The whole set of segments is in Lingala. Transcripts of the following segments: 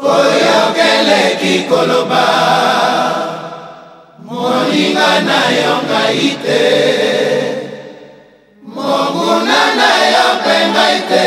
koyokeleki koloba moninga na yo ngai te monguna na yo mpe ngai te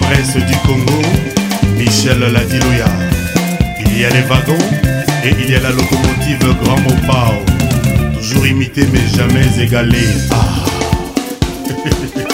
presse du Congo, Michel Ladilouya. Il y a les wagons et il y a la locomotive Grand Mopao. Toujours imité mais jamais égalé. Ah.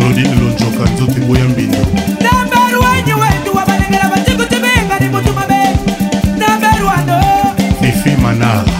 claudine lonjoka nzoto eboya mbindo efi manara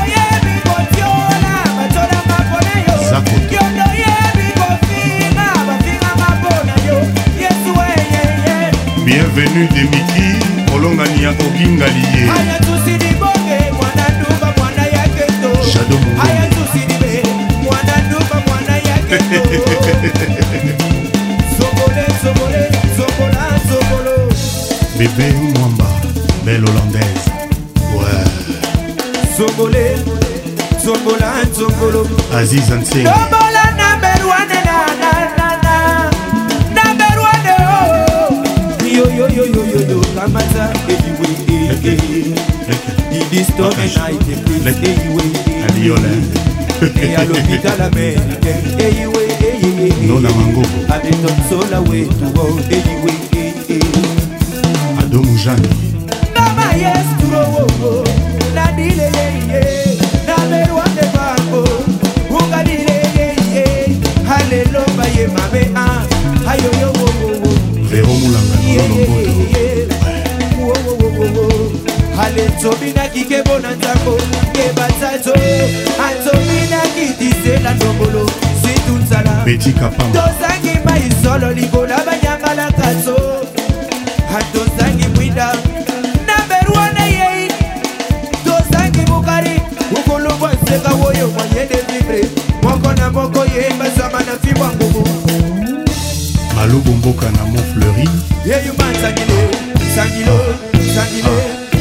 menu de midi kolongani ya kokingali ye bebe mwamba belle hollandaise ouais. zongole zongola zongolo aziz ansengi yo yo yo yo yo yo la matter anyway eh eh il disturb and I take place anyway eh et à l'hôpital américain anyway eh eh eh non la mango à des tonnes sola way to go anyway eh eh Adomujani atobinaki kebo na nzambo yebatsato atobinaki disela nombolo situnzala tozangi mai solo libola banyangalaka so atozangi mwinda na beruana yei eh, eh. tozangi bukari ukulubwa nseka woyo mwanyende vibre moko na moko yeyebasama na fibwa ngubu malubu mboka na mont fleuri yeyuma nsangilo nsangilo nsangilo ah.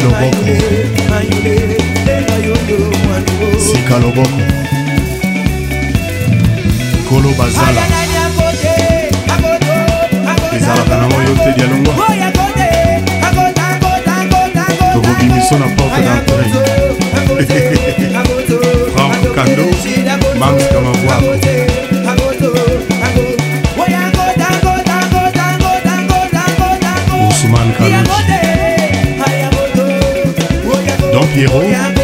mimi loboko sika loboko kolo bazala ezalaka na oyo te dialongwa tokobimiso na porte d'entrée franc kando mamsikamavwako Yeah.